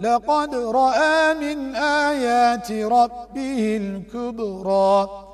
لقد رأى من آيات ربه الكبرى.